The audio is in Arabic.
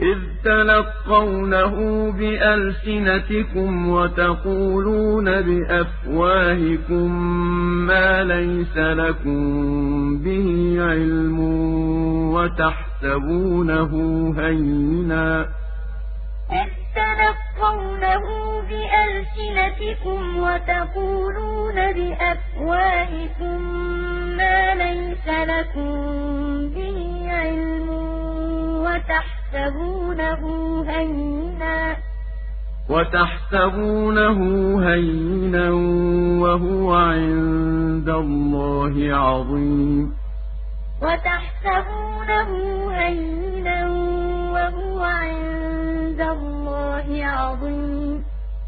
إِذْ تَلَقَّوْنَهُ بِأَلْسِنَتِكُمْ وَتَقُولُونَ بِأَفْوَاهِكُم مَّا لَيْسَ لَكُم بِهِ عِلْمٌ وَتَحْسَبُونَهُ هَيِّنًا. إِذْ تَلَقَّوْنَهُ بِأَلْسِنَتِكُمْ وَتَقُولُونَ بِأَفْوَاهِكُم مَّا لَيْسَ لَكُم بِهِ عِلْمٌ وَتَحْسَبُونَهُ هَيِّنًا. وَتَحْسَبُونَهُ هَيِّنًا وَهُوَ عِندَ اللَّهِ عَظِيمٌ. وَتَحْسَبُونَهُ هَيِّنًا وَهُوَ عِندَ اللَّهِ عَظِيمٌ.